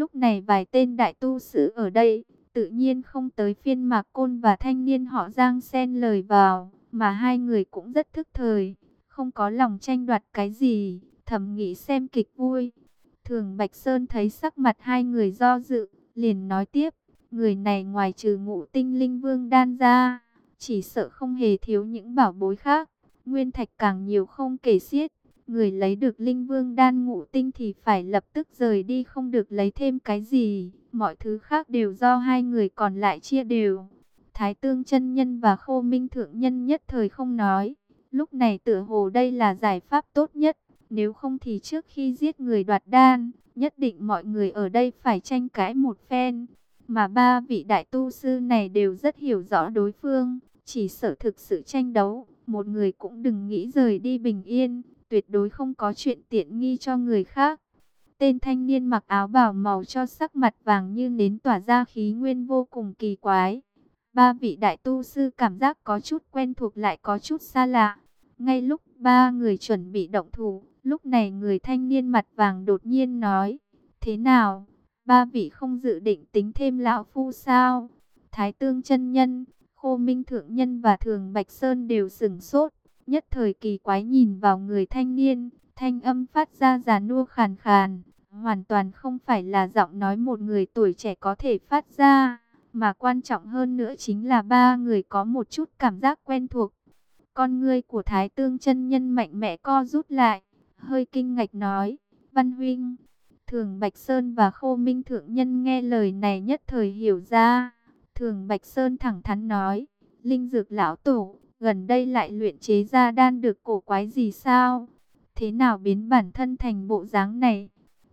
Lúc này vài tên đại tu sĩ ở đây, tự nhiên không tới phiên mạc côn và thanh niên họ Giang xen lời vào, mà hai người cũng rất thức thời, không có lòng tranh đoạt cái gì, thầm nghĩ xem kịch vui. Thường Bạch Sơn thấy sắc mặt hai người do dự, liền nói tiếp, người này ngoài trừ ngũ tinh linh vương đan ra, chỉ sợ không hề thiếu những bảo bối khác, nguyên thạch càng nhiều không kể xiết. Người lấy được linh vương đan ngũ tinh thì phải lập tức rời đi không được lấy thêm cái gì. Mọi thứ khác đều do hai người còn lại chia đều. Thái tương chân nhân và khô minh thượng nhân nhất thời không nói. Lúc này tựa hồ đây là giải pháp tốt nhất. Nếu không thì trước khi giết người đoạt đan, nhất định mọi người ở đây phải tranh cãi một phen. Mà ba vị đại tu sư này đều rất hiểu rõ đối phương. Chỉ sợ thực sự tranh đấu, một người cũng đừng nghĩ rời đi bình yên tuyệt đối không có chuyện tiện nghi cho người khác. Tên thanh niên mặc áo bảo màu cho sắc mặt vàng như nến tỏa ra khí nguyên vô cùng kỳ quái. Ba vị đại tu sư cảm giác có chút quen thuộc lại có chút xa lạ. Ngay lúc ba người chuẩn bị động thủ, lúc này người thanh niên mặt vàng đột nhiên nói, Thế nào, ba vị không dự định tính thêm lão phu sao? Thái tương chân nhân, khô minh thượng nhân và thường Bạch Sơn đều sửng sốt nhất thời kỳ quái nhìn vào người thanh niên, thanh âm phát ra già nua khàn khàn, hoàn toàn không phải là giọng nói một người tuổi trẻ có thể phát ra, mà quan trọng hơn nữa chính là ba người có một chút cảm giác quen thuộc. Con ngươi của Thái Tương chân nhân mạnh mẽ co rút lại, hơi kinh ngạch nói, Văn Huynh, Thường Bạch Sơn và Khô Minh Thượng Nhân nghe lời này nhất thời hiểu ra. Thường Bạch Sơn thẳng thắn nói, Linh Dược Lão Tổ, Gần đây lại luyện chế ra đan được cổ quái gì sao? Thế nào biến bản thân thành bộ dáng này?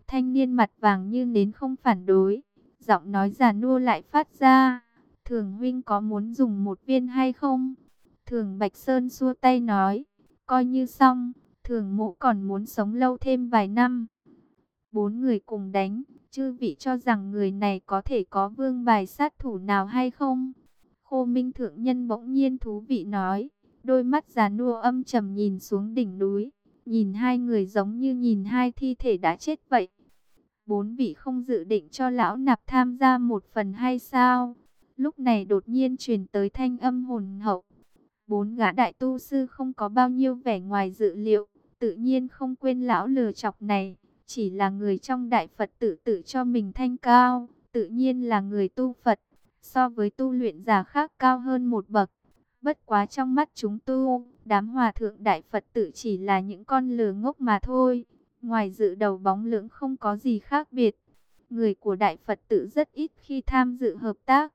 Thanh niên mặt vàng như nến không phản đối. Giọng nói già nua lại phát ra. Thường huynh có muốn dùng một viên hay không? Thường Bạch Sơn xua tay nói. Coi như xong. Thường mộ còn muốn sống lâu thêm vài năm. Bốn người cùng đánh. Chư vị cho rằng người này có thể có vương bài sát thủ nào hay không? Khô Minh Thượng Nhân bỗng nhiên thú vị nói, đôi mắt già nua âm trầm nhìn xuống đỉnh núi, nhìn hai người giống như nhìn hai thi thể đã chết vậy. Bốn vị không dự định cho lão nạp tham gia một phần hay sao? Lúc này đột nhiên truyền tới thanh âm hồn hậu. Bốn gã đại tu sư không có bao nhiêu vẻ ngoài dự liệu, tự nhiên không quên lão lừa chọc này. Chỉ là người trong đại Phật tự tự cho mình thanh cao, tự nhiên là người tu Phật so với tu luyện giả khác cao hơn một bậc. Bất quá trong mắt chúng tu, đám hòa thượng đại Phật tử chỉ là những con lừa ngốc mà thôi. Ngoài dự đầu bóng lưỡng không có gì khác biệt. Người của đại Phật tử rất ít khi tham dự hợp tác.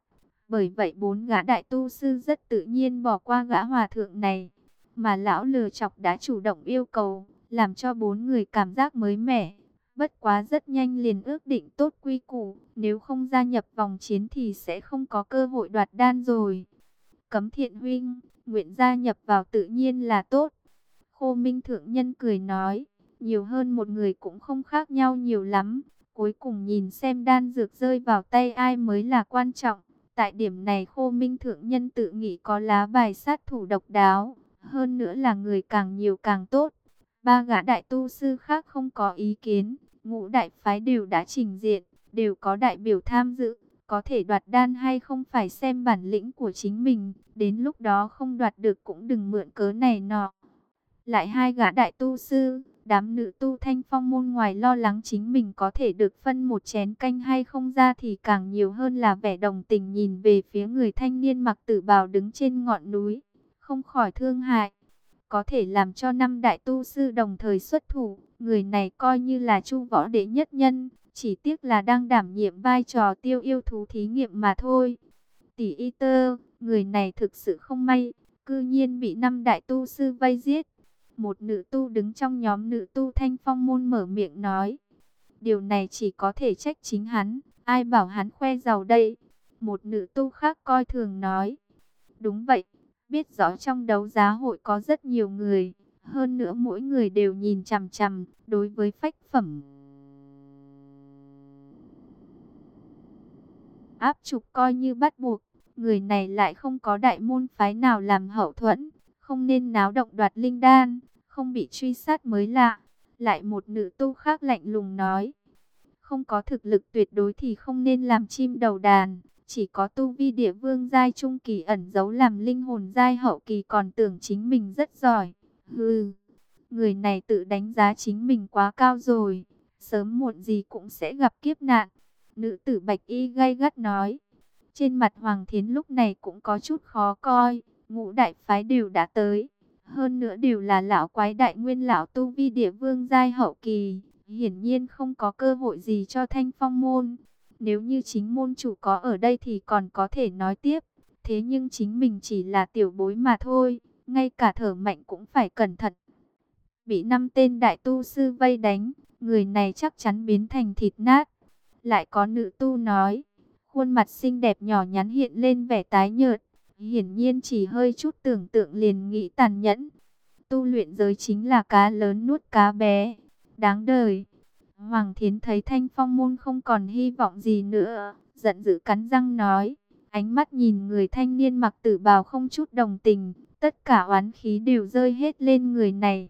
Bởi vậy bốn gã đại tu sư rất tự nhiên bỏ qua gã hòa thượng này. Mà lão lừa chọc đã chủ động yêu cầu, làm cho bốn người cảm giác mới mẻ. Bất quá rất nhanh liền ước định tốt quy củ, nếu không gia nhập vòng chiến thì sẽ không có cơ hội đoạt đan rồi. Cấm thiện huynh, nguyện gia nhập vào tự nhiên là tốt. Khô Minh Thượng Nhân cười nói, nhiều hơn một người cũng không khác nhau nhiều lắm. Cuối cùng nhìn xem đan dược rơi vào tay ai mới là quan trọng. Tại điểm này Khô Minh Thượng Nhân tự nghĩ có lá bài sát thủ độc đáo. Hơn nữa là người càng nhiều càng tốt. Ba gã đại tu sư khác không có ý kiến, ngũ đại phái đều đã trình diện, đều có đại biểu tham dự, có thể đoạt đan hay không phải xem bản lĩnh của chính mình, đến lúc đó không đoạt được cũng đừng mượn cớ này nọ. Lại hai gã đại tu sư, đám nữ tu thanh phong môn ngoài lo lắng chính mình có thể được phân một chén canh hay không ra thì càng nhiều hơn là vẻ đồng tình nhìn về phía người thanh niên mặc tử bào đứng trên ngọn núi, không khỏi thương hại có thể làm cho năm đại tu sư đồng thời xuất thủ. Người này coi như là chu võ đệ nhất nhân, chỉ tiếc là đang đảm nhiệm vai trò tiêu yêu thú thí nghiệm mà thôi. Tỷ y tơ, người này thực sự không may, cư nhiên bị năm đại tu sư vây giết. Một nữ tu đứng trong nhóm nữ tu thanh phong môn mở miệng nói. Điều này chỉ có thể trách chính hắn, ai bảo hắn khoe giàu đây. Một nữ tu khác coi thường nói. Đúng vậy, biết rõ trong đấu giá hội có rất nhiều người, hơn nữa mỗi người đều nhìn chằm chằm đối với phách phẩm. Áp trục coi như bắt buộc, người này lại không có đại môn phái nào làm hậu thuẫn, không nên náo động đoạt linh đan, không bị truy sát mới lạ. Lại một nữ tu khác lạnh lùng nói, Không có thực lực tuyệt đối thì không nên làm chim đầu đàn. Chỉ có tu vi địa vương giai trung kỳ ẩn giấu làm linh hồn giai hậu kỳ còn tưởng chính mình rất giỏi. Hừ, người này tự đánh giá chính mình quá cao rồi. Sớm muộn gì cũng sẽ gặp kiếp nạn. Nữ tử bạch y gay gắt nói. Trên mặt Hoàng Thiến lúc này cũng có chút khó coi. Ngũ đại phái đều đã tới. Hơn nữa đều là lão quái đại nguyên lão tu vi địa vương giai hậu kỳ. Hiển nhiên không có cơ hội gì cho thanh phong môn. Nếu như chính môn chủ có ở đây thì còn có thể nói tiếp. Thế nhưng chính mình chỉ là tiểu bối mà thôi. Ngay cả thở mạnh cũng phải cẩn thận. Bị năm tên đại tu sư vây đánh. Người này chắc chắn biến thành thịt nát. Lại có nữ tu nói. Khuôn mặt xinh đẹp nhỏ nhắn hiện lên vẻ tái nhợt. Hiển nhiên chỉ hơi chút tưởng tượng liền nghĩ tàn nhẫn. Tu luyện giới chính là cá lớn nuốt cá bé. Đáng đời. Hoàng Thiến thấy thanh phong môn không còn hy vọng gì nữa. Giận dữ cắn răng nói. Ánh mắt nhìn người thanh niên mặc tử bào không chút đồng tình. Tất cả oán khí đều rơi hết lên người này.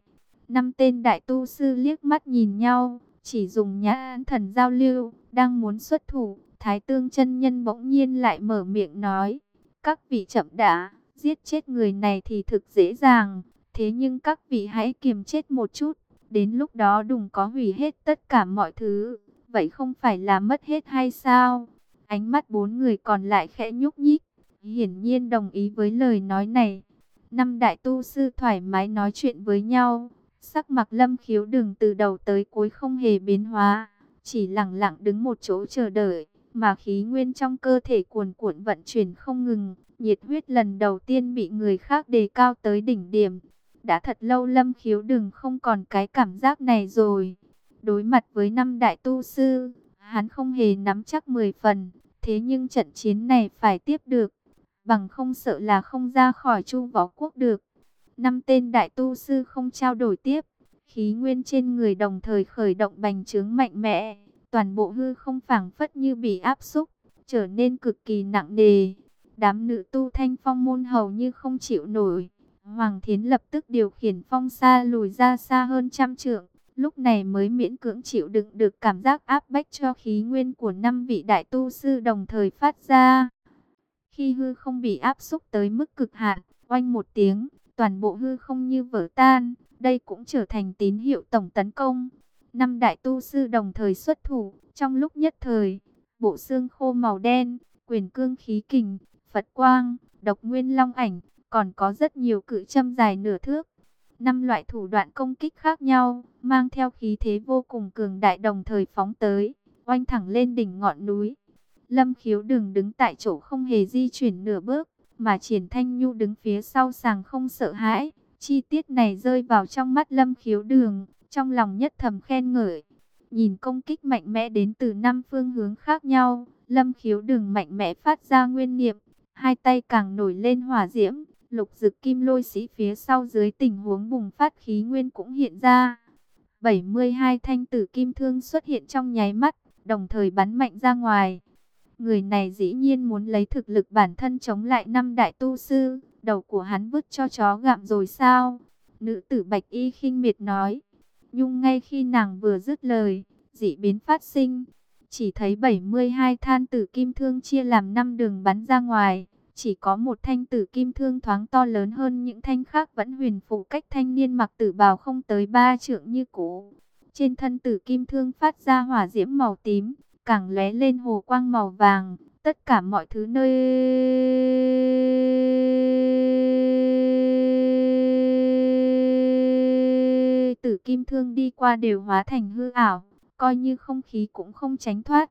Năm tên đại tu sư liếc mắt nhìn nhau. Chỉ dùng nhã thần giao lưu. Đang muốn xuất thủ. Thái tương chân nhân bỗng nhiên lại mở miệng nói. Các vị chậm đã, giết chết người này thì thực dễ dàng. Thế nhưng các vị hãy kiềm chết một chút. Đến lúc đó đừng có hủy hết tất cả mọi thứ. Vậy không phải là mất hết hay sao? Ánh mắt bốn người còn lại khẽ nhúc nhích. Hiển nhiên đồng ý với lời nói này. Năm đại tu sư thoải mái nói chuyện với nhau. Sắc mặt lâm khiếu đừng từ đầu tới cuối không hề biến hóa. Chỉ lặng lặng đứng một chỗ chờ đợi mà khí nguyên trong cơ thể cuồn cuộn vận chuyển không ngừng, nhiệt huyết lần đầu tiên bị người khác đề cao tới đỉnh điểm. Đã thật lâu Lâm Khiếu đừng không còn cái cảm giác này rồi. Đối mặt với năm đại tu sư, hắn không hề nắm chắc 10 phần, thế nhưng trận chiến này phải tiếp được, bằng không sợ là không ra khỏi chu võ quốc được. Năm tên đại tu sư không trao đổi tiếp, khí nguyên trên người đồng thời khởi động bành trướng mạnh mẽ toàn bộ hư không phảng phất như bị áp xúc, trở nên cực kỳ nặng nề. Đám nữ tu thanh phong môn hầu như không chịu nổi. Hoàng Thiến lập tức điều khiển phong xa lùi ra xa hơn trăm trượng. Lúc này mới miễn cưỡng chịu đựng được cảm giác áp bách cho khí nguyên của năm vị đại tu sư đồng thời phát ra. Khi hư không bị áp xúc tới mức cực hạn, oanh một tiếng, toàn bộ hư không như vỡ tan. Đây cũng trở thành tín hiệu tổng tấn công. Năm đại tu sư đồng thời xuất thủ, trong lúc nhất thời, bộ xương khô màu đen, quyền cương khí kình, Phật quang, độc nguyên long ảnh, còn có rất nhiều cự châm dài nửa thước. Năm loại thủ đoạn công kích khác nhau, mang theo khí thế vô cùng cường đại đồng thời phóng tới, oanh thẳng lên đỉnh ngọn núi. Lâm khiếu đừng đứng tại chỗ không hề di chuyển nửa bước, mà triển thanh nhu đứng phía sau sàng không sợ hãi. Chi tiết này rơi vào trong mắt lâm khiếu đường, trong lòng nhất thầm khen ngợi. Nhìn công kích mạnh mẽ đến từ năm phương hướng khác nhau, lâm khiếu đường mạnh mẽ phát ra nguyên niệm, hai tay càng nổi lên hỏa diễm, lục dực kim lôi sĩ phía sau dưới tình huống bùng phát khí nguyên cũng hiện ra. 72 thanh tử kim thương xuất hiện trong nháy mắt, đồng thời bắn mạnh ra ngoài. Người này dĩ nhiên muốn lấy thực lực bản thân chống lại năm đại tu sư, đầu của hắn vứt cho chó gặm rồi sao? Nữ tử bạch y khinh miệt nói. Nhung ngay khi nàng vừa dứt lời, dị biến phát sinh. Chỉ thấy 72 than tử kim thương chia làm 5 đường bắn ra ngoài. Chỉ có một thanh tử kim thương thoáng to lớn hơn những thanh khác vẫn huyền phụ cách thanh niên mặc tử bào không tới ba trượng như cũ. Trên thân tử kim thương phát ra hỏa diễm màu tím, càng lóe lên hồ quang màu vàng. Tất cả mọi thứ nơi tử kim thương đi qua đều hóa thành hư ảo, coi như không khí cũng không tránh thoát.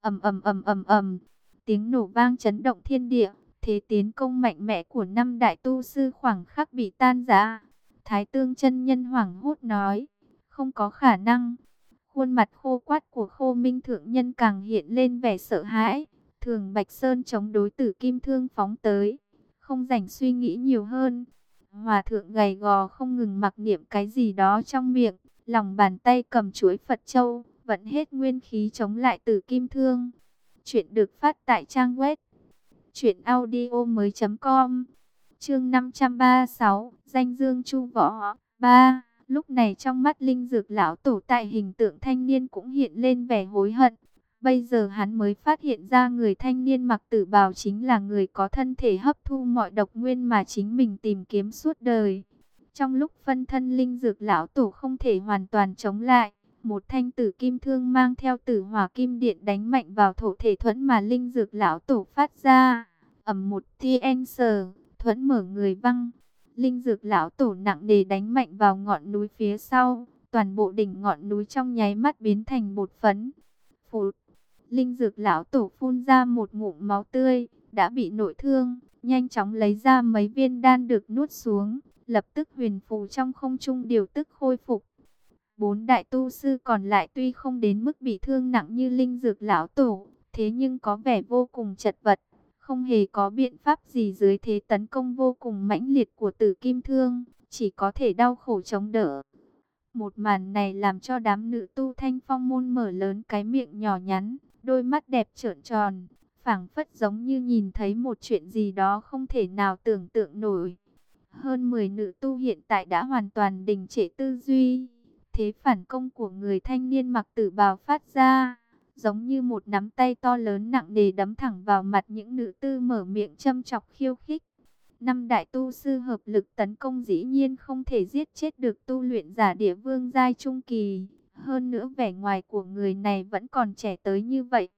ầm ầm ầm ầm ầm, tiếng nổ vang chấn động thiên địa, thế tiến công mạnh mẽ của năm đại tu sư khoảng khắc bị tan rã. Thái tương chân nhân hoảng hốt nói, không có khả năng. Khuôn mặt khô quát của khô minh thượng nhân càng hiện lên vẻ sợ hãi. Thường Bạch Sơn chống đối tử kim thương phóng tới, không rảnh suy nghĩ nhiều hơn. Hòa thượng gầy gò không ngừng mặc niệm cái gì đó trong miệng, lòng bàn tay cầm chuỗi Phật Châu, vận hết nguyên khí chống lại tử kim thương. Chuyện được phát tại trang web truyệnaudiomoi.com. Chương 536, danh dương chu võ 3. Lúc này trong mắt linh dược lão tổ tại hình tượng thanh niên cũng hiện lên vẻ hối hận. Bây giờ hắn mới phát hiện ra người thanh niên mặc tử bào chính là người có thân thể hấp thu mọi độc nguyên mà chính mình tìm kiếm suốt đời. Trong lúc phân thân linh dược lão tổ không thể hoàn toàn chống lại, một thanh tử kim thương mang theo tử hỏa kim điện đánh mạnh vào thổ thể thuẫn mà linh dược lão tổ phát ra. ầm một thiên sờ, thuẫn mở người văng. Linh dược lão tổ nặng nề đánh mạnh vào ngọn núi phía sau, toàn bộ đỉnh ngọn núi trong nháy mắt biến thành bột phấn. Phụt, linh dược lão tổ phun ra một ngụm máu tươi, đã bị nội thương, nhanh chóng lấy ra mấy viên đan được nuốt xuống, lập tức huyền phù trong không trung điều tức khôi phục. Bốn đại tu sư còn lại tuy không đến mức bị thương nặng như linh dược lão tổ, thế nhưng có vẻ vô cùng chật vật, không hề có biện pháp gì dưới thế tấn công vô cùng mãnh liệt của tử kim thương, chỉ có thể đau khổ chống đỡ. Một màn này làm cho đám nữ tu thanh phong môn mở lớn cái miệng nhỏ nhắn, đôi mắt đẹp trợn tròn, phảng phất giống như nhìn thấy một chuyện gì đó không thể nào tưởng tượng nổi. Hơn 10 nữ tu hiện tại đã hoàn toàn đình trệ tư duy. Thế phản công của người thanh niên mặc tử bào phát ra, giống như một nắm tay to lớn nặng nề đấm thẳng vào mặt những nữ tư mở miệng châm chọc khiêu khích. Năm đại tu sư hợp lực tấn công dĩ nhiên không thể giết chết được tu luyện giả địa vương giai trung kỳ. Hơn nữa vẻ ngoài của người này vẫn còn trẻ tới như vậy.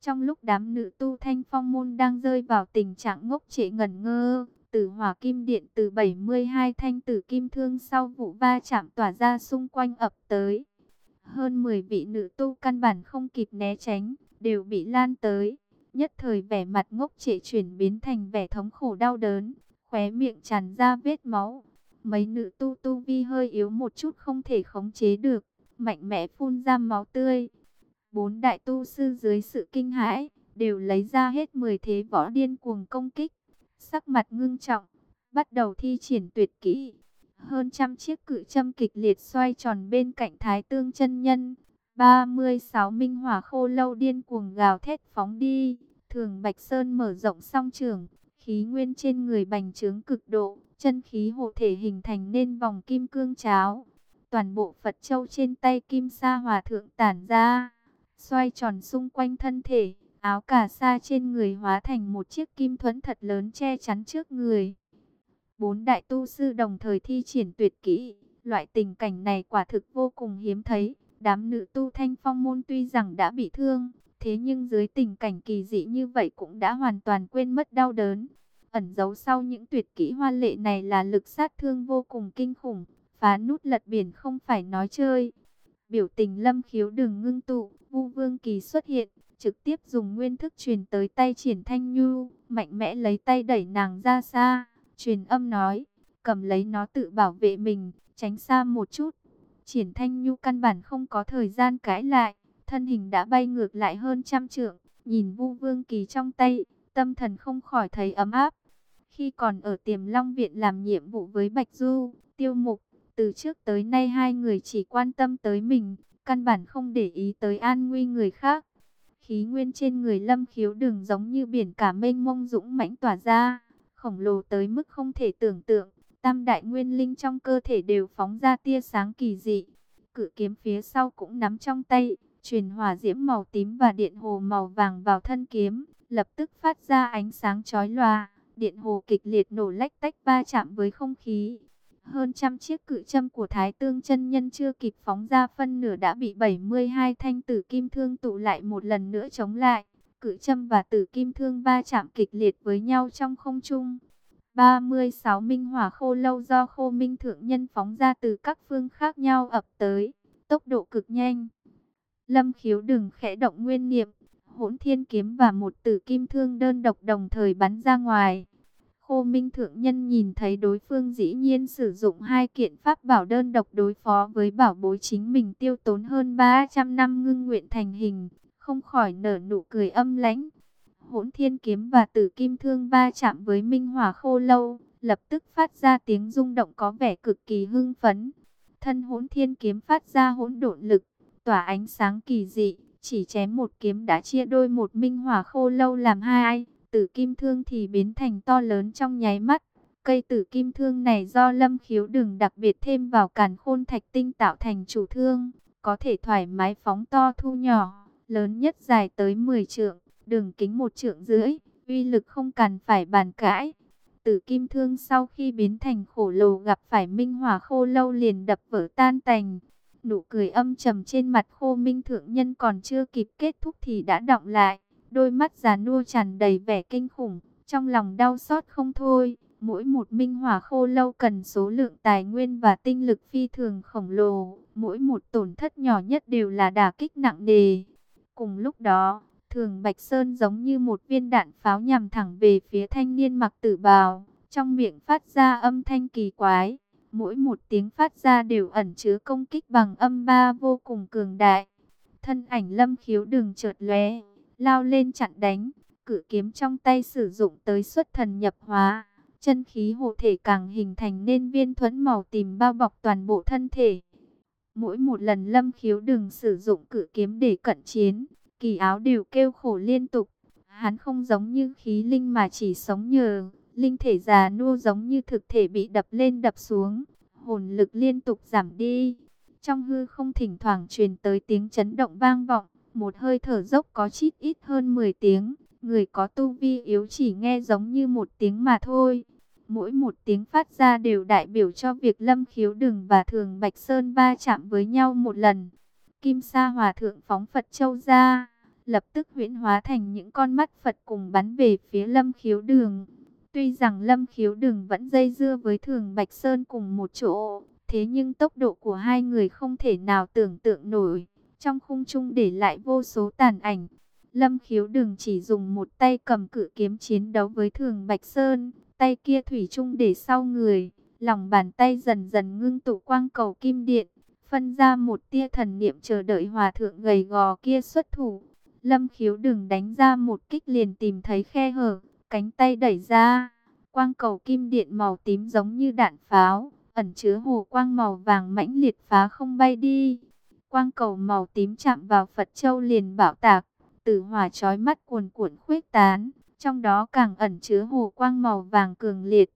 Trong lúc đám nữ tu thanh phong môn đang rơi vào tình trạng ngốc trệ ngẩn ngơ, Tử hỏa kim điện từ 72 thanh tử kim thương sau vụ va chạm tỏa ra xung quanh ập tới. Hơn 10 vị nữ tu căn bản không kịp né tránh, đều bị lan tới. Nhất thời vẻ mặt ngốc trệ chuyển biến thành vẻ thống khổ đau đớn, khóe miệng tràn ra vết máu. Mấy nữ tu tu vi hơi yếu một chút không thể khống chế được, mạnh mẽ phun ra máu tươi. Bốn đại tu sư dưới sự kinh hãi, đều lấy ra hết 10 thế võ điên cuồng công kích sắc mặt ngưng trọng, bắt đầu thi triển tuyệt kỹ. Hơn trăm chiếc cự châm kịch liệt xoay tròn bên cạnh thái tương chân nhân. 36 minh hỏa khô lâu điên cuồng gào thét phóng đi. Thường Bạch Sơn mở rộng song trường, khí nguyên trên người bành trướng cực độ, chân khí hộ thể hình thành nên vòng kim cương cháo. Toàn bộ Phật Châu trên tay Kim Sa Hòa Thượng tản ra, xoay tròn xung quanh thân thể Áo cà sa trên người hóa thành một chiếc kim thuẫn thật lớn che chắn trước người. Bốn đại tu sư đồng thời thi triển tuyệt kỹ. Loại tình cảnh này quả thực vô cùng hiếm thấy. Đám nữ tu thanh phong môn tuy rằng đã bị thương, thế nhưng dưới tình cảnh kỳ dị như vậy cũng đã hoàn toàn quên mất đau đớn. Ẩn giấu sau những tuyệt kỹ hoa lệ này là lực sát thương vô cùng kinh khủng, phá nút lật biển không phải nói chơi. Biểu tình lâm khiếu đừng ngưng tụ, vu vương kỳ xuất hiện, trực tiếp dùng nguyên thức truyền tới tay triển thanh nhu, mạnh mẽ lấy tay đẩy nàng ra xa, truyền âm nói, cầm lấy nó tự bảo vệ mình, tránh xa một chút. Triển thanh nhu căn bản không có thời gian cãi lại, thân hình đã bay ngược lại hơn trăm trượng, nhìn vu vương kỳ trong tay, tâm thần không khỏi thấy ấm áp. Khi còn ở tiềm long viện làm nhiệm vụ với Bạch Du, tiêu mục, từ trước tới nay hai người chỉ quan tâm tới mình, căn bản không để ý tới an nguy người khác. Khí nguyên trên người lâm khiếu đường giống như biển cả mênh mông dũng mãnh tỏa ra, khổng lồ tới mức không thể tưởng tượng. Tam đại nguyên linh trong cơ thể đều phóng ra tia sáng kỳ dị. Cự kiếm phía sau cũng nắm trong tay, truyền hỏa diễm màu tím và điện hồ màu vàng vào thân kiếm, lập tức phát ra ánh sáng chói lòa. Điện hồ kịch liệt nổ lách tách ba chạm với không khí, hơn trăm chiếc cự châm của Thái Tương chân Nhân chưa kịp phóng ra phân nửa đã bị 72 thanh tử kim thương tụ lại một lần nữa chống lại. Cự châm và tử kim thương va chạm kịch liệt với nhau trong không trung. 36 minh hỏa khô lâu do khô minh thượng nhân phóng ra từ các phương khác nhau ập tới, tốc độ cực nhanh. Lâm khiếu đừng khẽ động nguyên niệm, hỗn thiên kiếm và một tử kim thương đơn độc đồng thời bắn ra ngoài. Khô Minh Thượng Nhân nhìn thấy đối phương dĩ nhiên sử dụng hai kiện pháp bảo đơn độc đối phó với bảo bối chính mình tiêu tốn hơn 300 năm ngưng nguyện thành hình, không khỏi nở nụ cười âm lãnh. Hỗn thiên kiếm và tử kim thương va chạm với minh hỏa khô lâu, lập tức phát ra tiếng rung động có vẻ cực kỳ hưng phấn. Thân hỗn thiên kiếm phát ra hỗn độn lực, tỏa ánh sáng kỳ dị, chỉ chém một kiếm đã chia đôi một minh hỏa khô lâu làm hai tử kim thương thì biến thành to lớn trong nháy mắt, Cây tử kim thương này do lâm khiếu đừng đặc biệt thêm vào càn khôn thạch tinh tạo thành chủ thương, có thể thoải mái phóng to thu nhỏ, lớn nhất dài tới 10 trượng, đường kính một trượng rưỡi, uy lực không cần phải bàn cãi. Tử kim thương sau khi biến thành khổ lồ gặp phải minh hỏa khô lâu liền đập vỡ tan tành. Nụ cười âm trầm trên mặt khô minh thượng nhân còn chưa kịp kết thúc thì đã động lại. Đôi mắt già nua tràn đầy vẻ kinh khủng, trong lòng đau xót không thôi. Mỗi một minh hỏa khô lâu cần số lượng tài nguyên và tinh lực phi thường khổng lồ. Mỗi một tổn thất nhỏ nhất đều là đả kích nặng nề. Cùng lúc đó, thường Bạch Sơn giống như một viên đạn pháo nhằm thẳng về phía thanh niên mặc tử bào. Trong miệng phát ra âm thanh kỳ quái. Mỗi một tiếng phát ra đều ẩn chứa công kích bằng âm ba vô cùng cường đại. Thân ảnh lâm khiếu đường chợt lóe, lao lên chặn đánh. Cử kiếm trong tay sử dụng tới xuất thần nhập hóa chân khí hộ thể càng hình thành nên viên thuẫn màu tìm bao bọc toàn bộ thân thể. Mỗi một lần lâm khiếu đừng sử dụng cử kiếm để cận chiến, kỳ áo đều kêu khổ liên tục. Hắn không giống như khí linh mà chỉ sống nhờ, linh thể già nua giống như thực thể bị đập lên đập xuống, hồn lực liên tục giảm đi. Trong hư không thỉnh thoảng truyền tới tiếng chấn động vang vọng, một hơi thở dốc có chít ít hơn 10 tiếng. Người có tu vi yếu chỉ nghe giống như một tiếng mà thôi. Mỗi một tiếng phát ra đều đại biểu cho việc Lâm Khiếu Đừng và Thường Bạch Sơn va chạm với nhau một lần. Kim Sa Hòa Thượng phóng Phật Châu ra, lập tức huyễn hóa thành những con mắt Phật cùng bắn về phía Lâm Khiếu Đường. Tuy rằng Lâm Khiếu Đường vẫn dây dưa với Thường Bạch Sơn cùng một chỗ, thế nhưng tốc độ của hai người không thể nào tưởng tượng nổi. Trong khung trung để lại vô số tàn ảnh. Lâm Khiếu Đường chỉ dùng một tay cầm cự kiếm chiến đấu với Thường Bạch Sơn tay kia thủy chung để sau người, lòng bàn tay dần dần ngưng tụ quang cầu kim điện, phân ra một tia thần niệm chờ đợi hòa thượng gầy gò kia xuất thủ. Lâm khiếu đừng đánh ra một kích liền tìm thấy khe hở, cánh tay đẩy ra, quang cầu kim điện màu tím giống như đạn pháo, ẩn chứa hồ quang màu vàng mãnh liệt phá không bay đi. Quang cầu màu tím chạm vào Phật Châu liền bạo tạc, tử hỏa chói mắt cuồn cuộn khuếch tán trong đó càng ẩn chứa hồ quang màu vàng cường liệt.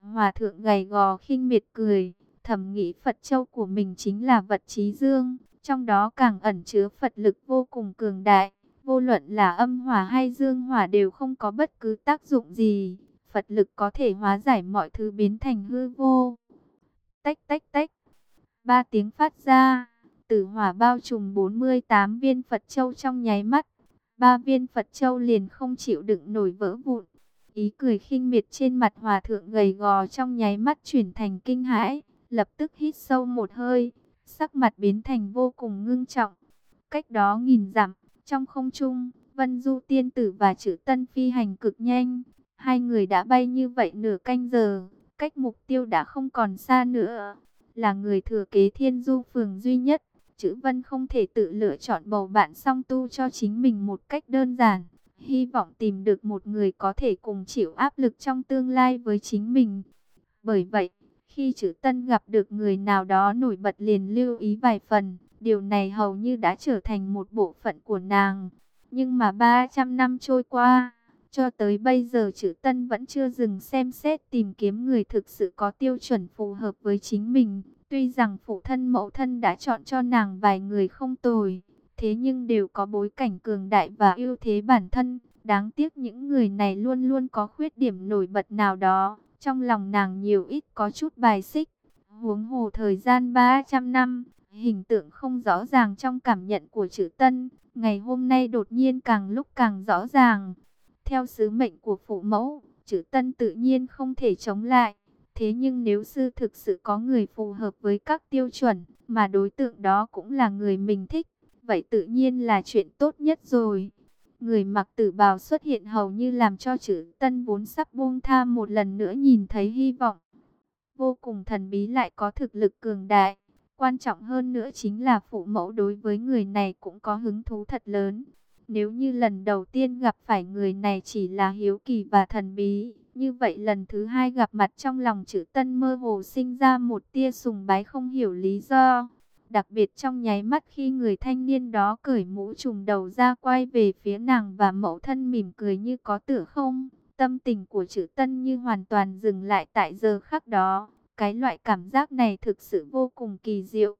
Hòa thượng gầy gò khinh miệt cười, thầm nghĩ Phật châu của mình chính là vật trí dương, trong đó càng ẩn chứa Phật lực vô cùng cường đại, vô luận là âm hỏa hay dương hỏa đều không có bất cứ tác dụng gì, Phật lực có thể hóa giải mọi thứ biến thành hư vô. Tách tách tách, ba tiếng phát ra, tử hỏa bao trùm 48 viên Phật châu trong nháy mắt, ba viên Phật Châu liền không chịu đựng nổi vỡ vụn. Ý cười khinh miệt trên mặt hòa thượng gầy gò trong nháy mắt chuyển thành kinh hãi, lập tức hít sâu một hơi, sắc mặt biến thành vô cùng ngưng trọng. Cách đó nghìn dặm, trong không trung, Vân Du tiên tử và chữ tân phi hành cực nhanh. Hai người đã bay như vậy nửa canh giờ, cách mục tiêu đã không còn xa nữa. Là người thừa kế thiên du phường duy nhất, chữ Vân không thể tự lựa chọn bầu bạn song tu cho chính mình một cách đơn giản. Hy vọng tìm được một người có thể cùng chịu áp lực trong tương lai với chính mình. Bởi vậy, khi chữ Tân gặp được người nào đó nổi bật liền lưu ý vài phần, điều này hầu như đã trở thành một bộ phận của nàng. Nhưng mà 300 năm trôi qua, cho tới bây giờ chữ Tân vẫn chưa dừng xem xét tìm kiếm người thực sự có tiêu chuẩn phù hợp với chính mình. Tuy rằng phụ thân mẫu thân đã chọn cho nàng vài người không tồi, thế nhưng đều có bối cảnh cường đại và ưu thế bản thân. Đáng tiếc những người này luôn luôn có khuyết điểm nổi bật nào đó, trong lòng nàng nhiều ít có chút bài xích. Huống hồ thời gian 300 năm, hình tượng không rõ ràng trong cảm nhận của chữ Tân, ngày hôm nay đột nhiên càng lúc càng rõ ràng. Theo sứ mệnh của phụ mẫu, chữ Tân tự nhiên không thể chống lại. Thế nhưng nếu sư thực sự có người phù hợp với các tiêu chuẩn, mà đối tượng đó cũng là người mình thích, vậy tự nhiên là chuyện tốt nhất rồi. Người mặc tử bào xuất hiện hầu như làm cho chữ tân vốn sắp buông tha một lần nữa nhìn thấy hy vọng. Vô cùng thần bí lại có thực lực cường đại. Quan trọng hơn nữa chính là phụ mẫu đối với người này cũng có hứng thú thật lớn. Nếu như lần đầu tiên gặp phải người này chỉ là hiếu kỳ và thần bí, như vậy lần thứ hai gặp mặt trong lòng chữ tân mơ hồ sinh ra một tia sùng bái không hiểu lý do. Đặc biệt trong nháy mắt khi người thanh niên đó cởi mũ trùm đầu ra quay về phía nàng và mẫu thân mỉm cười như có tử không. Tâm tình của chữ tân như hoàn toàn dừng lại tại giờ khắc đó. Cái loại cảm giác này thực sự vô cùng kỳ diệu.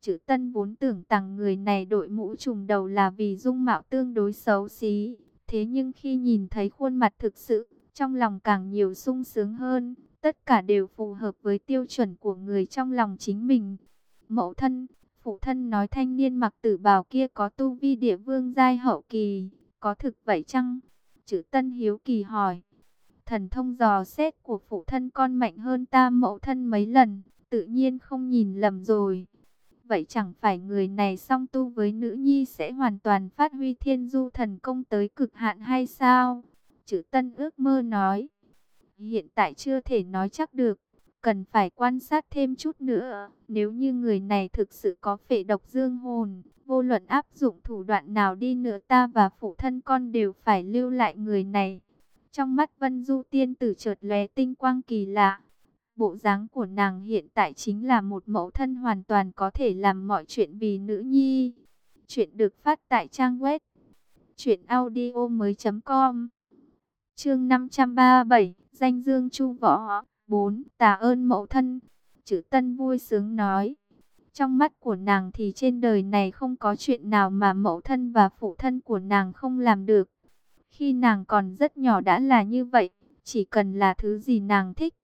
Chữ tân vốn tưởng rằng người này đội mũ trùm đầu là vì dung mạo tương đối xấu xí. Thế nhưng khi nhìn thấy khuôn mặt thực sự, trong lòng càng nhiều sung sướng hơn. Tất cả đều phù hợp với tiêu chuẩn của người trong lòng chính mình. Mẫu thân, phụ thân nói thanh niên mặc tử bào kia có tu vi địa vương giai hậu kỳ, có thực vậy chăng? Chữ tân hiếu kỳ hỏi. Thần thông dò xét của phụ thân con mạnh hơn ta mẫu thân mấy lần, tự nhiên không nhìn lầm rồi. Vậy chẳng phải người này song tu với nữ nhi sẽ hoàn toàn phát huy thiên du thần công tới cực hạn hay sao? Chữ tân ước mơ nói. Hiện tại chưa thể nói chắc được, cần phải quan sát thêm chút nữa. Nếu như người này thực sự có phệ độc dương hồn, vô luận áp dụng thủ đoạn nào đi nữa ta và phụ thân con đều phải lưu lại người này. Trong mắt Vân Du tiên tử chợt lóe tinh quang kỳ lạ. Bộ dáng của nàng hiện tại chính là một mẫu thân hoàn toàn có thể làm mọi chuyện vì nữ nhi. Chuyện được phát tại trang web chuyện audio mới com Chương 537, danh dương chu võ, 4, tạ ơn mẫu thân. Chữ Tân vui sướng nói, trong mắt của nàng thì trên đời này không có chuyện nào mà mẫu thân và phụ thân của nàng không làm được. Khi nàng còn rất nhỏ đã là như vậy, chỉ cần là thứ gì nàng thích,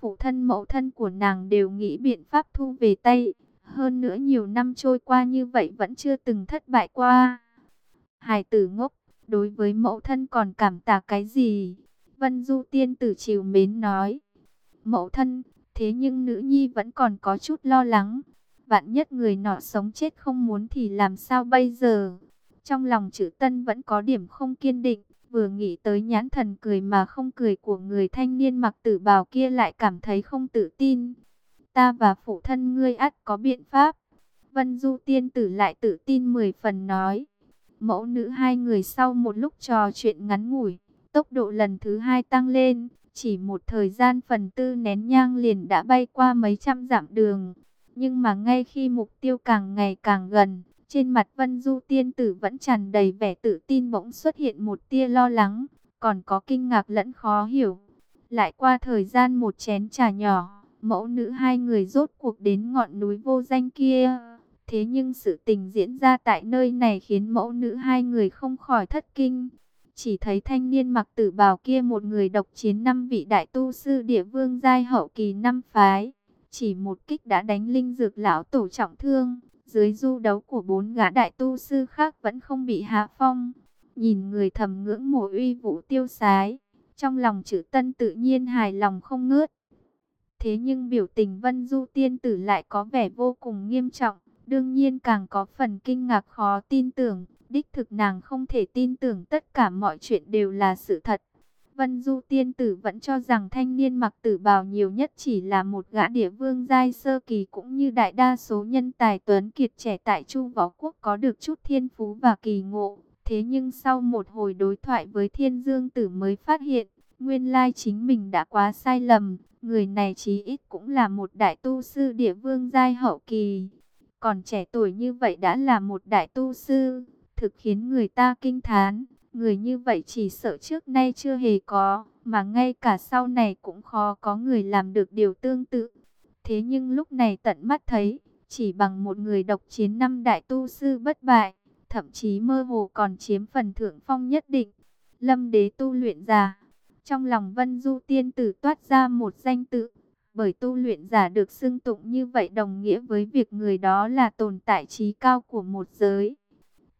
phụ thân mẫu thân của nàng đều nghĩ biện pháp thu về tay. Hơn nữa nhiều năm trôi qua như vậy vẫn chưa từng thất bại qua. Hài tử ngốc, đối với mẫu thân còn cảm tạ cái gì? Vân Du tiên tử chiều mến nói. Mẫu thân, thế nhưng nữ nhi vẫn còn có chút lo lắng. Vạn nhất người nọ sống chết không muốn thì làm sao bây giờ? Trong lòng chữ tân vẫn có điểm không kiên định. Vừa nghĩ tới nhãn thần cười mà không cười của người thanh niên mặc tử bào kia lại cảm thấy không tự tin. Ta và phụ thân ngươi ắt có biện pháp. Vân Du tiên tử lại tự tin mười phần nói. Mẫu nữ hai người sau một lúc trò chuyện ngắn ngủi, tốc độ lần thứ hai tăng lên. Chỉ một thời gian phần tư nén nhang liền đã bay qua mấy trăm dặm đường. Nhưng mà ngay khi mục tiêu càng ngày càng gần, trên mặt Vân Du tiên tử vẫn tràn đầy vẻ tự tin bỗng xuất hiện một tia lo lắng, còn có kinh ngạc lẫn khó hiểu. Lại qua thời gian một chén trà nhỏ, mẫu nữ hai người rốt cuộc đến ngọn núi vô danh kia. Thế nhưng sự tình diễn ra tại nơi này khiến mẫu nữ hai người không khỏi thất kinh. Chỉ thấy thanh niên mặc tử bào kia một người độc chiến năm vị đại tu sư địa vương giai hậu kỳ năm phái. Chỉ một kích đã đánh linh dược lão tổ trọng thương. Dưới du đấu của bốn gã đại tu sư khác vẫn không bị hạ phong. Nhìn người thầm ngưỡng mộ uy vũ tiêu sái. Trong lòng chữ tân tự nhiên hài lòng không ngớt. Thế nhưng biểu tình vân du tiên tử lại có vẻ vô cùng nghiêm trọng. Đương nhiên càng có phần kinh ngạc khó tin tưởng. Đích thực nàng không thể tin tưởng tất cả mọi chuyện đều là sự thật. Vân Du tiên tử vẫn cho rằng thanh niên mặc tử bào nhiều nhất chỉ là một gã địa vương giai sơ kỳ cũng như đại đa số nhân tài tuấn kiệt trẻ tại Chu Võ Quốc có được chút thiên phú và kỳ ngộ. Thế nhưng sau một hồi đối thoại với thiên dương tử mới phát hiện, nguyên lai chính mình đã quá sai lầm. Người này chí ít cũng là một đại tu sư địa vương giai hậu kỳ. Còn trẻ tuổi như vậy đã là một đại tu sư, thực khiến người ta kinh thán. Người như vậy chỉ sợ trước nay chưa hề có, mà ngay cả sau này cũng khó có người làm được điều tương tự. Thế nhưng lúc này tận mắt thấy, chỉ bằng một người độc chiến năm đại tu sư bất bại, thậm chí mơ hồ còn chiếm phần thượng phong nhất định. Lâm đế tu luyện già trong lòng vân du tiên tử toát ra một danh tự, bởi tu luyện giả được xưng tụng như vậy đồng nghĩa với việc người đó là tồn tại trí cao của một giới.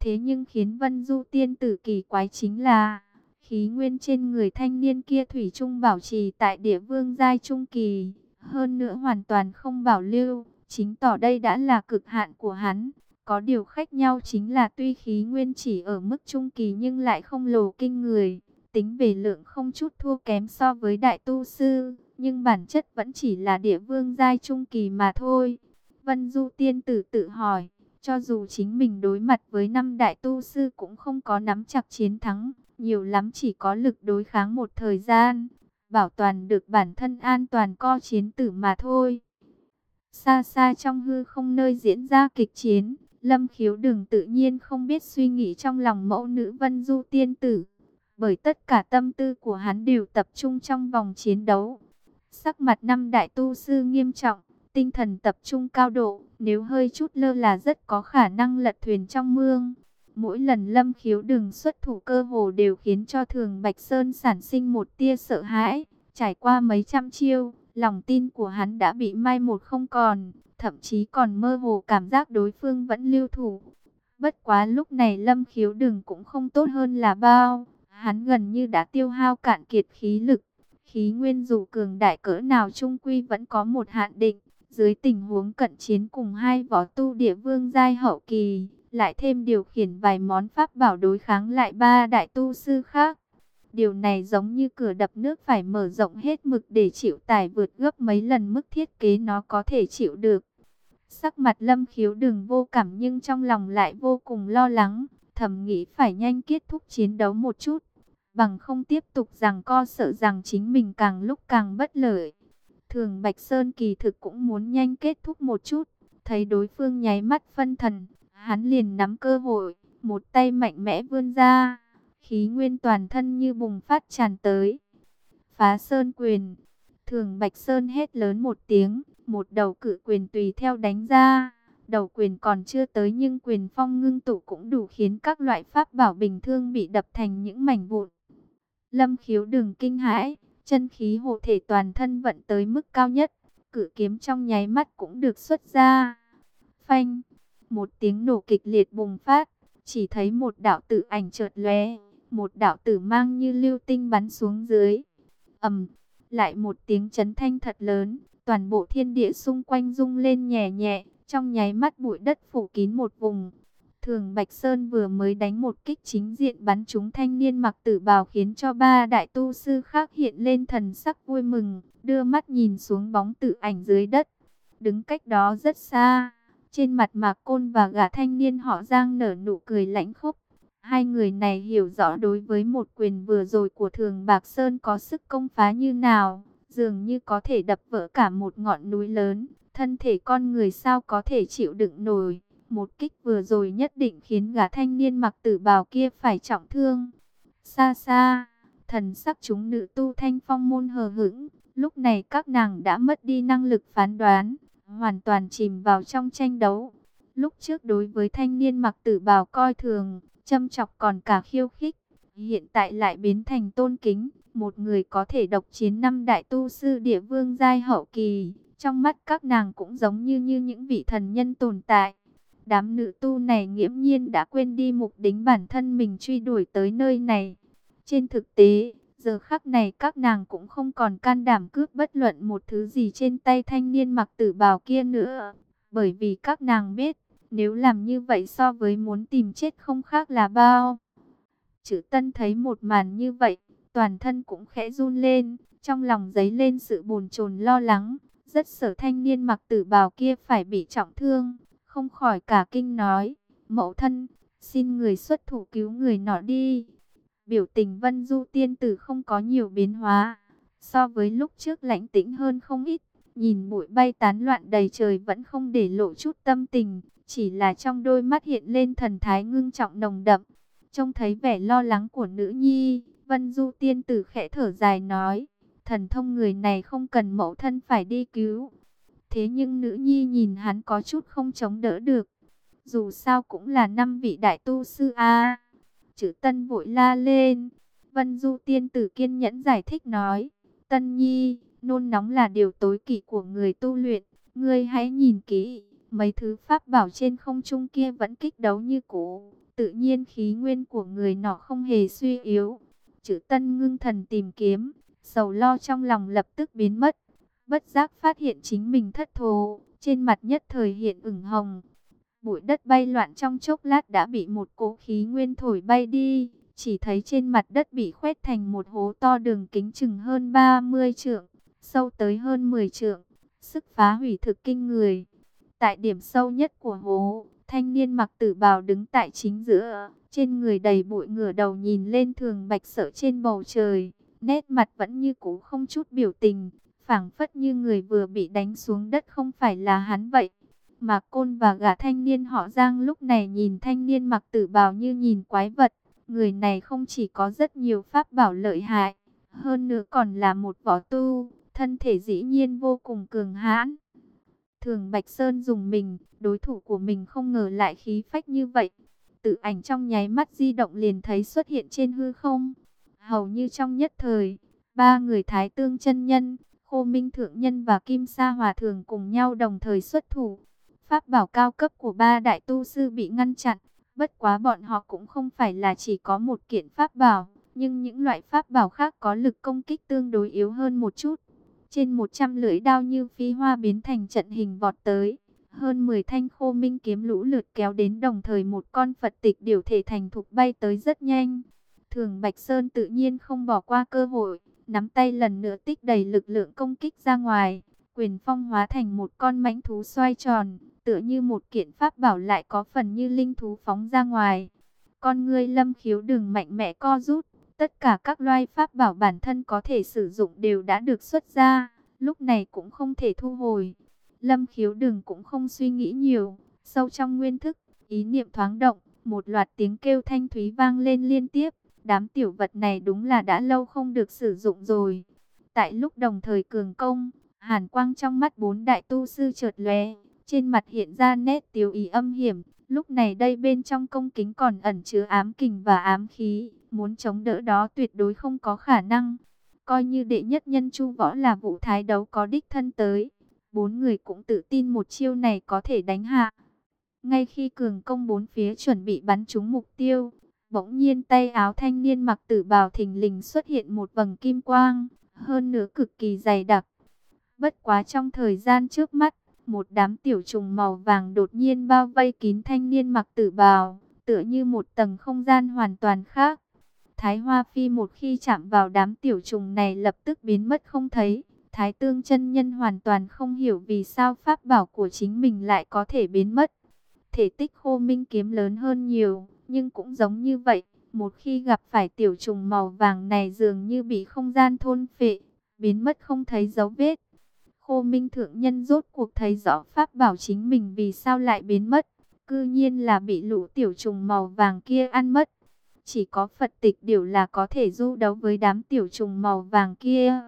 Thế nhưng khiến Vân Du tiên tử kỳ quái chính là khí nguyên trên người thanh niên kia thủy chung bảo trì tại địa vương giai trung kỳ, hơn nữa hoàn toàn không bảo lưu, chính tỏ đây đã là cực hạn của hắn. Có điều khác nhau chính là tuy khí nguyên chỉ ở mức trung kỳ nhưng lại không lồ kinh người, tính về lượng không chút thua kém so với đại tu sư, nhưng bản chất vẫn chỉ là địa vương giai trung kỳ mà thôi. Vân Du tiên tử tự hỏi, cho dù chính mình đối mặt với năm đại tu sư cũng không có nắm chặt chiến thắng, nhiều lắm chỉ có lực đối kháng một thời gian, bảo toàn được bản thân an toàn co chiến tử mà thôi. Xa xa trong hư không nơi diễn ra kịch chiến, Lâm khiếu đừng tự nhiên không biết suy nghĩ trong lòng mẫu nữ vân du tiên tử. bởi tất cả tâm tư của hắn đều tập trung trong vòng chiến đấu. Sắc mặt năm đại tu sư nghiêm trọng, tinh thần tập trung cao độ, nếu hơi chút lơ là rất có khả năng lật thuyền trong mương. Mỗi lần lâm khiếu đừng xuất thủ cơ hồ đều khiến cho thường Bạch Sơn sản sinh một tia sợ hãi. Trải qua mấy trăm chiêu, lòng tin của hắn đã bị mai một không còn, thậm chí còn mơ hồ cảm giác đối phương vẫn lưu thủ. Bất quá lúc này lâm khiếu đừng cũng không tốt hơn là bao, hắn gần như đã tiêu hao cạn kiệt khí lực. Khí nguyên dù cường đại cỡ nào trung quy vẫn có một hạn định, dưới tình huống cận chiến cùng hai võ tu địa vương giai hậu kỳ, lại thêm điều khiển vài món pháp bảo đối kháng lại ba đại tu sư khác. Điều này giống như cửa đập nước phải mở rộng hết mực để chịu tải vượt gấp mấy lần mức thiết kế nó có thể chịu được. Sắc mặt lâm khiếu đừng vô cảm nhưng trong lòng lại vô cùng lo lắng, thầm nghĩ phải nhanh kết thúc chiến đấu một chút. Bằng không tiếp tục rằng co sợ rằng chính mình càng lúc càng bất lợi. Thường Bạch Sơn kỳ thực cũng muốn nhanh kết thúc một chút, thấy đối phương nháy mắt phân thần, hắn liền nắm cơ hội, một tay mạnh mẽ vươn ra, khí nguyên toàn thân như bùng phát tràn tới. Phá Sơn quyền, Thường Bạch Sơn hét lớn một tiếng, một đầu cự quyền tùy theo đánh ra. Đầu quyền còn chưa tới nhưng quyền phong ngưng tụ cũng đủ khiến các loại pháp bảo bình thường bị đập thành những mảnh vụn. Lâm khiếu đừng kinh hãi, chân khí hộ thể toàn thân vận tới mức cao nhất, cử kiếm trong nháy mắt cũng được xuất ra. Phanh, một tiếng nổ kịch liệt bùng phát, chỉ thấy một đạo tử ảnh chợt lóe, một đạo tử mang như lưu tinh bắn xuống dưới. ầm, lại một tiếng chấn thanh thật lớn, toàn bộ thiên địa xung quanh rung lên nhẹ nhẹ, trong nháy mắt bụi đất phủ kín một vùng. Thường Bạch Sơn vừa mới đánh một kích chính diện bắn trúng thanh niên mặc tử bào khiến cho ba đại tu sư khác hiện lên thần sắc vui mừng, đưa mắt nhìn xuống bóng tự ảnh dưới đất. Đứng cách đó rất xa, trên mặt Mạc Côn và gã thanh niên họ Giang nở nụ cười lãnh khốc. Hai người này hiểu rõ đối với một quyền vừa rồi của Thường Bạc Sơn có sức công phá như nào, dường như có thể đập vỡ cả một ngọn núi lớn, thân thể con người sao có thể chịu đựng nổi. Một kích vừa rồi nhất định khiến gã thanh niên mặc tử bào kia phải trọng thương. Xa xa, thần sắc chúng nữ tu thanh phong môn hờ hững, lúc này các nàng đã mất đi năng lực phán đoán, hoàn toàn chìm vào trong tranh đấu. Lúc trước đối với thanh niên mặc tử bào coi thường, châm chọc còn cả khiêu khích, hiện tại lại biến thành tôn kính, một người có thể độc chiến năm đại tu sư địa vương giai hậu kỳ, trong mắt các nàng cũng giống như như những vị thần nhân tồn tại. Đám nữ tu này nghiễm nhiên đã quên đi mục đích bản thân mình truy đuổi tới nơi này. Trên thực tế, giờ khắc này các nàng cũng không còn can đảm cướp bất luận một thứ gì trên tay thanh niên mặc tử bào kia nữa. Bởi vì các nàng biết, nếu làm như vậy so với muốn tìm chết không khác là bao. Chữ tân thấy một màn như vậy, toàn thân cũng khẽ run lên, trong lòng giấy lên sự bồn chồn lo lắng. Rất sợ thanh niên mặc tử bào kia phải bị trọng thương, không khỏi cả kinh nói, mẫu thân, xin người xuất thủ cứu người nọ đi. Biểu tình Vân Du tiên tử không có nhiều biến hóa, so với lúc trước lãnh tĩnh hơn không ít, nhìn bụi bay tán loạn đầy trời vẫn không để lộ chút tâm tình, chỉ là trong đôi mắt hiện lên thần thái ngưng trọng nồng đậm. Trông thấy vẻ lo lắng của nữ nhi, Vân Du tiên tử khẽ thở dài nói, thần thông người này không cần mẫu thân phải đi cứu. Thế nhưng nữ nhi nhìn hắn có chút không chống đỡ được. Dù sao cũng là năm vị đại tu sư A. Chữ tân vội la lên. Vân Du tiên tử kiên nhẫn giải thích nói. Tân nhi, nôn nóng là điều tối kỵ của người tu luyện. Ngươi hãy nhìn kỹ, mấy thứ pháp bảo trên không trung kia vẫn kích đấu như cũ. Tự nhiên khí nguyên của người nọ không hề suy yếu. Chữ tân ngưng thần tìm kiếm, sầu lo trong lòng lập tức biến mất. Bất giác phát hiện chính mình thất thố, trên mặt nhất thời hiện ửng hồng. Bụi đất bay loạn trong chốc lát đã bị một cỗ khí nguyên thổi bay đi, chỉ thấy trên mặt đất bị khoét thành một hố to đường kính chừng hơn 30 trượng, sâu tới hơn 10 trượng, sức phá hủy thực kinh người. Tại điểm sâu nhất của hố, thanh niên mặc tử bào đứng tại chính giữa, trên người đầy bụi ngửa đầu nhìn lên thường bạch sợ trên bầu trời, nét mặt vẫn như cũ không chút biểu tình, phảng phất như người vừa bị đánh xuống đất không phải là hắn vậy. Mà côn và gã thanh niên họ Giang lúc này nhìn thanh niên mặc tử bào như nhìn quái vật, Người này không chỉ có rất nhiều pháp bảo lợi hại, hơn nữa còn là một võ tu, thân thể dĩ nhiên vô cùng cường hãn. Thường Bạch Sơn dùng mình, đối thủ của mình không ngờ lại khí phách như vậy. Tự ảnh trong nháy mắt di động liền thấy xuất hiện trên hư không. Hầu như trong nhất thời, ba người Thái Tương chân Nhân, Khô Minh Thượng Nhân và Kim Sa Hòa Thường cùng nhau đồng thời xuất thủ. Pháp bảo cao cấp của ba đại tu sư bị ngăn chặn, bất quá bọn họ cũng không phải là chỉ có một kiện pháp bảo, nhưng những loại pháp bảo khác có lực công kích tương đối yếu hơn một chút. Trên 100 lưỡi đao như phi hoa biến thành trận hình vọt tới. Hơn 10 thanh khô minh kiếm lũ lượt kéo đến đồng thời một con Phật tịch điều thể thành thục bay tới rất nhanh. Thường Bạch Sơn tự nhiên không bỏ qua cơ hội, nắm tay lần nữa tích đầy lực lượng công kích ra ngoài. Quyền phong hóa thành một con mãnh thú xoay tròn, tựa như một kiện pháp bảo lại có phần như linh thú phóng ra ngoài. Con ngươi lâm khiếu đừng mạnh mẽ co rút, Tất cả các loài pháp bảo bản thân có thể sử dụng đều đã được xuất ra, lúc này cũng không thể thu hồi. Lâm khiếu đừng cũng không suy nghĩ nhiều, sâu trong nguyên thức, ý niệm thoáng động, một loạt tiếng kêu thanh thúy vang lên liên tiếp. Đám tiểu vật này đúng là đã lâu không được sử dụng rồi. Tại lúc đồng thời cường công, hàn quang trong mắt bốn đại tu sư chợt lóe, trên mặt hiện ra nét tiêu ý âm hiểm. Lúc này đây bên trong công kính còn ẩn chứa ám kình và ám khí, muốn chống đỡ đó tuyệt đối không có khả năng. Coi như đệ nhất nhân chu võ là vụ thái đấu có đích thân tới, bốn người cũng tự tin một chiêu này có thể đánh hạ. Ngay khi cường công bốn phía chuẩn bị bắn trúng mục tiêu, bỗng nhiên tay áo thanh niên mặc tử bào thình lình xuất hiện một vầng kim quang, hơn nữa cực kỳ dày đặc. Bất quá trong thời gian trước mắt, một đám tiểu trùng màu vàng đột nhiên bao vây kín thanh niên mặc tử bào, tựa như một tầng không gian hoàn toàn khác. Thái Hoa Phi một khi chạm vào đám tiểu trùng này lập tức biến mất không thấy. Thái Tương chân Nhân hoàn toàn không hiểu vì sao pháp bảo của chính mình lại có thể biến mất. Thể tích khô minh kiếm lớn hơn nhiều, nhưng cũng giống như vậy. Một khi gặp phải tiểu trùng màu vàng này dường như bị không gian thôn phệ, biến mất không thấy dấu vết. Khô Minh Thượng Nhân rốt cuộc thấy rõ pháp bảo chính mình vì sao lại biến mất. Cư nhiên là bị lũ tiểu trùng màu vàng kia ăn mất. Chỉ có Phật tịch điều là có thể du đấu với đám tiểu trùng màu vàng kia.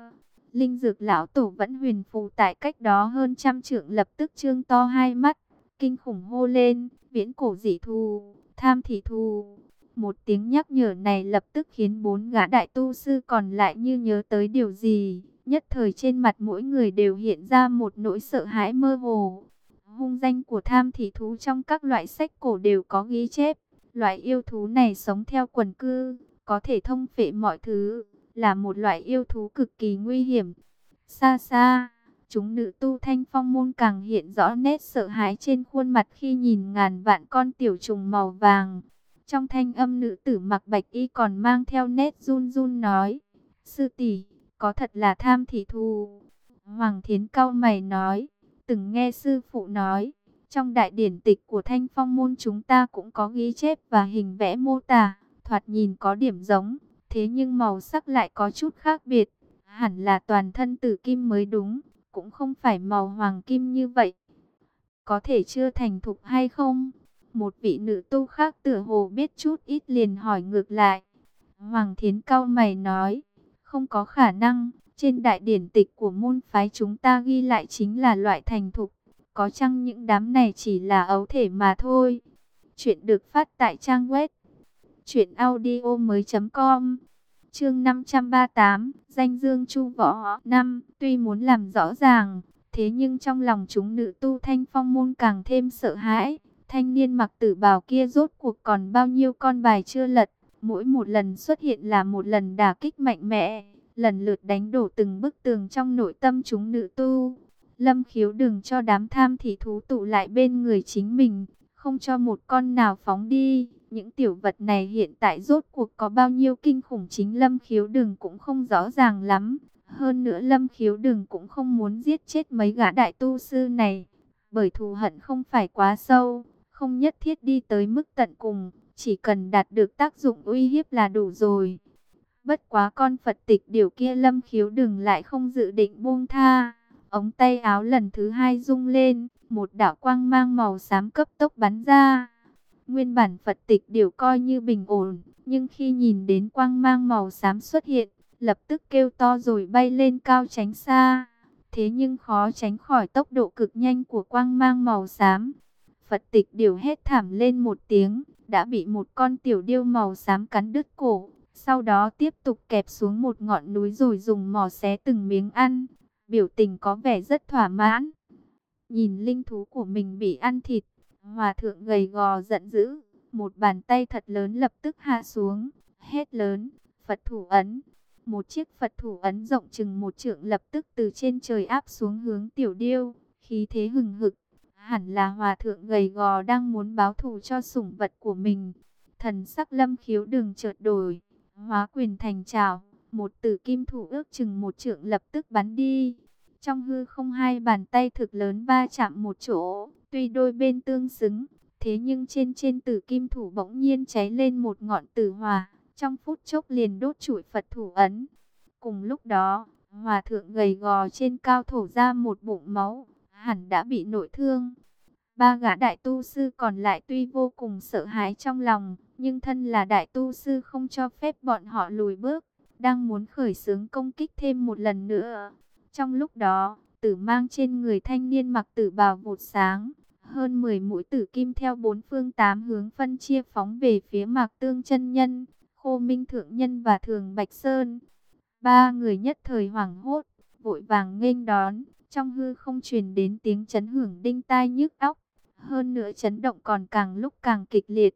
Linh dược lão tổ vẫn huyền phù tại cách đó hơn trăm trượng lập tức trương to hai mắt. Kinh khủng hô lên, viễn cổ dị thù, tham thị thù. Một tiếng nhắc nhở này lập tức khiến bốn gã đại tu sư còn lại như nhớ tới điều gì. Nhất thời trên mặt mỗi người đều hiện ra một nỗi sợ hãi mơ hồ. Hung danh của tham thị thú trong các loại sách cổ đều có ghi chép. Loại yêu thú này sống theo quần cư, có thể thông phệ mọi thứ, là một loại yêu thú cực kỳ nguy hiểm. Xa xa, chúng nữ tu thanh phong môn càng hiện rõ nét sợ hãi trên khuôn mặt khi nhìn ngàn vạn con tiểu trùng màu vàng. Trong thanh âm nữ tử mặc bạch y còn mang theo nét run run nói, sư tỷ có thật là tham thị thù. Hoàng Thiến cao mày nói, từng nghe sư phụ nói, trong đại điển tịch của Thanh Phong môn chúng ta cũng có ghi chép và hình vẽ mô tả, thoạt nhìn có điểm giống, thế nhưng màu sắc lại có chút khác biệt. Hẳn là toàn thân tử kim mới đúng, cũng không phải màu hoàng kim như vậy. Có thể chưa thành thục hay không? Một vị nữ tu khác tựa hồ biết chút ít liền hỏi ngược lại. Hoàng Thiến cao mày nói, không có khả năng, trên đại điển tịch của môn phái chúng ta ghi lại chính là loại thành thục. Có chăng những đám này chỉ là ấu thể mà thôi. Chuyện được phát tại trang web truyệnaudiomoi.com. Chương 538, danh dương Chu Võ năm, tuy muốn làm rõ ràng, thế nhưng trong lòng chúng nữ tu Thanh Phong môn càng thêm sợ hãi. Thanh niên mặc tử bào kia rốt cuộc còn bao nhiêu con bài chưa lật, mỗi một lần xuất hiện là một lần đả kích mạnh mẽ, lần lượt đánh đổ từng bức tường trong nội tâm chúng nữ tu. Lâm khiếu đừng cho đám tham thị thú tụ lại bên người chính mình, không cho một con nào phóng đi. Những tiểu vật này hiện tại rốt cuộc có bao nhiêu kinh khủng chính Lâm khiếu đừng cũng không rõ ràng lắm. Hơn nữa Lâm khiếu đừng cũng không muốn giết chết mấy gã đại tu sư này, bởi thù hận không phải quá sâu, không nhất thiết đi tới mức tận cùng, chỉ cần đạt được tác dụng uy hiếp là đủ rồi. Bất quá con Phật tịch điều kia Lâm khiếu đừng lại không dự định buông tha Ống tay áo lần thứ hai rung lên, một đạo quang mang màu xám cấp tốc bắn ra. Nguyên bản Phật tịch đều coi như bình ổn, nhưng khi nhìn đến quang mang màu xám xuất hiện, lập tức kêu to rồi bay lên cao tránh xa. Thế nhưng khó tránh khỏi tốc độ cực nhanh của quang mang màu xám. Phật tịch điều hết thảm lên một tiếng, đã bị một con tiểu điêu màu xám cắn đứt cổ. Sau đó tiếp tục kẹp xuống một ngọn núi rồi dùng mỏ xé từng miếng ăn. Biểu tình có vẻ rất thỏa mãn. Nhìn linh thú của mình bị ăn thịt, hòa thượng gầy gò giận dữ. Một bàn tay thật lớn lập tức hạ xuống, hét lớn, Phật thủ ấn. Một chiếc Phật thủ ấn rộng chừng một trượng lập tức từ trên trời áp xuống hướng tiểu điêu, khí thế hừng hực. Hẳn là hòa thượng gầy gò đang muốn báo thù cho sủng vật của mình. Thần sắc lâm khiếu đừng chợt đổi, hóa quyền thành trào, một tử kim thủ ước chừng một trượng lập tức bắn đi. Trong hư không hai bàn tay thực lớn va chạm một chỗ, tuy đôi bên tương xứng, thế nhưng trên trên tử kim thủ bỗng nhiên cháy lên một ngọn tử hòa trong phút chốc liền đốt trụi Phật thủ ấn. Cùng lúc đó, hòa thượng gầy gò trên cao thổ ra một bụng máu, hẳn đã bị nội thương. Ba gã đại tu sư còn lại tuy vô cùng sợ hãi trong lòng, nhưng thân là đại tu sư không cho phép bọn họ lùi bước, đang muốn khởi xướng công kích thêm một lần nữa. Trong lúc đó, tử mang trên người thanh niên mặc tử bào vụt sáng, hơn 10 mũi tử kim theo bốn phương tám hướng phân chia phóng về phía mạc tương chân nhân, Khô Minh Thượng Nhân và Thường Bạch Sơn. Ba người nhất thời hoảng hốt, vội vàng nghênh đón, trong hư không truyền đến tiếng chấn hưởng đinh tai nhức óc. Hơn nữa chấn động còn càng lúc càng kịch liệt.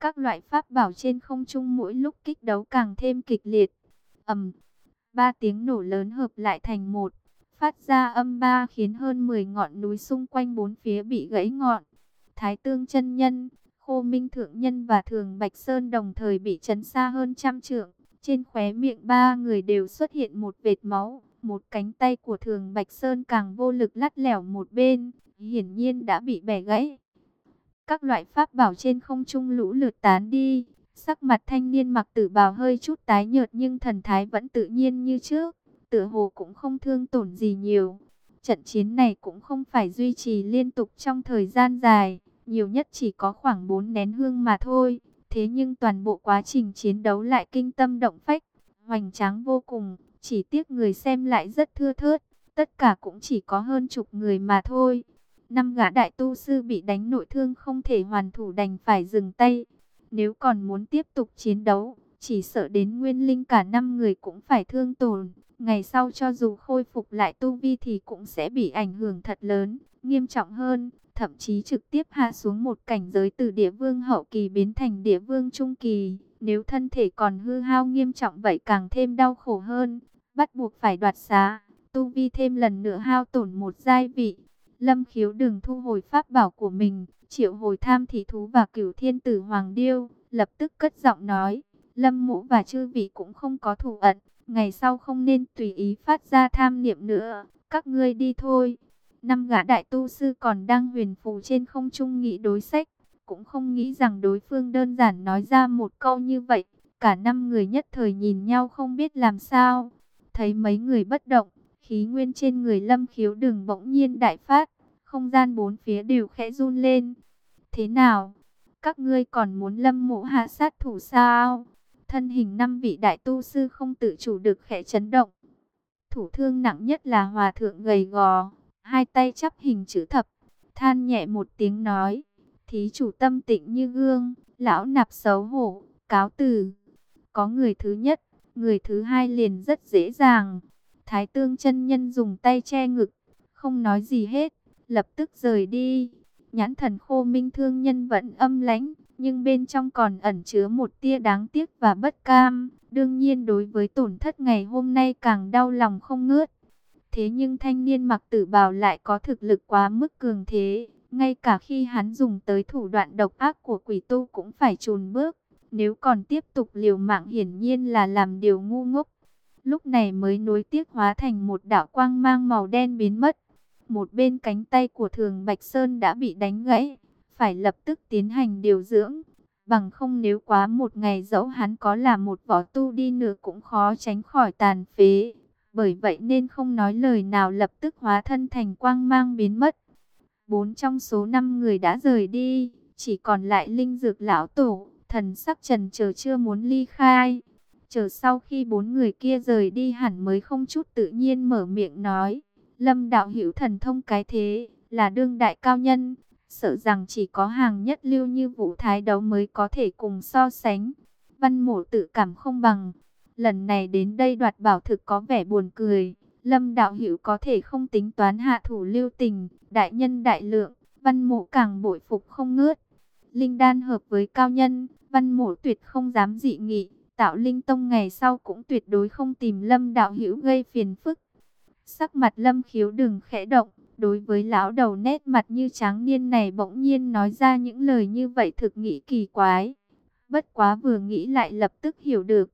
Các loại pháp bảo trên không trung mỗi lúc kích đấu càng thêm kịch liệt. ầm, ba tiếng nổ lớn hợp lại thành một, phát ra âm ba khiến hơn 10 ngọn núi xung quanh bốn phía bị gãy ngọn. Thái tương chân nhân, Khô Minh Thượng Nhân và Thường Bạch Sơn đồng thời bị chấn xa hơn trăm trượng. Trên khóe miệng ba người đều xuất hiện một vệt máu. Một cánh tay của Thường Bạch Sơn càng vô lực lắt lẻo một bên, hiển nhiên đã bị bẻ gãy. Các loại pháp bảo trên không trung lũ lượt tán đi. Sắc mặt thanh niên mặc tử bào hơi chút tái nhợt nhưng thần thái vẫn tự nhiên như trước. Tựa hồ cũng không thương tổn gì nhiều. Trận chiến này cũng không phải duy trì liên tục trong thời gian dài nhiều nhất chỉ có khoảng 4 nén hương mà thôi. Thế nhưng toàn bộ quá trình chiến đấu lại kinh tâm động phách, hoành tráng vô cùng, chỉ tiếc người xem lại rất thưa thớt, tất cả cũng chỉ có hơn chục người mà thôi. Năm gã đại tu sư bị đánh nội thương không thể hoàn thủ đành phải dừng tay. Nếu còn muốn tiếp tục chiến đấu, chỉ sợ đến nguyên linh cả năm người cũng phải thương tổn. Ngày sau cho dù khôi phục lại tu vi thì cũng sẽ bị ảnh hưởng thật lớn, nghiêm trọng hơn thậm chí trực tiếp hạ xuống một cảnh giới từ địa vương hậu kỳ biến thành địa vương trung kỳ. Nếu thân thể còn hư hao nghiêm trọng vậy càng thêm đau khổ hơn, bắt buộc phải đoạt xá, tu vi thêm lần nữa hao tổn một giai vị. Lâm khiếu đừng thu hồi pháp bảo của mình, triệu hồi tham thị thú và cửu thiên tử Hoàng Điêu, lập tức cất giọng nói, Lâm mũ và chư vị cũng không có thủ ẩn, ngày sau không nên tùy ý phát ra tham niệm nữa, các ngươi đi thôi. Năm gã đại tu sư còn đang huyền phù trên không trung nghĩ đối sách, cũng không nghĩ rằng đối phương đơn giản nói ra một câu như vậy. Cả năm người nhất thời nhìn nhau không biết làm sao. Thấy mấy người bất động, khí nguyên trên người lâm khiếu đừng bỗng nhiên đại phát, không gian bốn phía đều khẽ run lên. Thế nào? Các ngươi còn muốn lâm mộ hạ sát thủ sao? Thân hình năm vị đại tu sư không tự chủ được khẽ chấn động. Thủ thương nặng nhất là hòa thượng gầy gò, hai tay chắp hình chữ thập, than nhẹ một tiếng nói, thí chủ tâm tịnh như gương, lão nạp xấu hổ, cáo từ. Có người thứ nhất, người thứ hai liền rất dễ dàng. Thái tương chân nhân dùng tay che ngực, không nói gì hết, lập tức rời đi. Nhãn thần khô minh thương nhân vẫn âm lãnh, nhưng bên trong còn ẩn chứa một tia đáng tiếc và bất cam. Đương nhiên đối với tổn thất ngày hôm nay càng đau lòng không ngớt. Thế nhưng thanh niên mặc tử bào lại có thực lực quá mức cường thế. Ngay cả khi hắn dùng tới thủ đoạn độc ác của quỷ tu cũng phải trùn bước. Nếu còn tiếp tục liều mạng hiển nhiên là làm điều ngu ngốc. Lúc này mới nối tiếc hóa thành một đạo quang mang màu đen biến mất. Một bên cánh tay của thường Bạch Sơn đã bị đánh gãy. Phải lập tức tiến hành điều dưỡng. Bằng không nếu quá một ngày dẫu hắn có là một võ tu đi nữa cũng khó tránh khỏi tàn phế. Bởi vậy nên không nói lời nào lập tức hóa thân thành quang mang biến mất. Bốn trong số năm người đã rời đi, chỉ còn lại linh dược lão tổ, thần sắc trần chờ chưa muốn ly khai. Chờ sau khi bốn người kia rời đi hẳn mới không chút tự nhiên mở miệng nói. Lâm đạo hữu thần thông cái thế, là đương đại cao nhân. Sợ rằng chỉ có hàng nhất lưu như vũ thái đấu mới có thể cùng so sánh. Văn mổ tự cảm không bằng. Lần này đến đây đoạt bảo thực có vẻ buồn cười. Lâm đạo hữu có thể không tính toán hạ thủ lưu tình, đại nhân đại lượng, văn mộ càng bội phục không ngớt. Linh đan hợp với cao nhân, văn mộ tuyệt không dám dị nghị, tạo linh tông ngày sau cũng tuyệt đối không tìm lâm đạo hữu gây phiền phức. Sắc mặt lâm khiếu đừng khẽ động, đối với lão đầu nét mặt như tráng niên này bỗng nhiên nói ra những lời như vậy thực nghĩ kỳ quái. Bất quá vừa nghĩ lại lập tức hiểu được,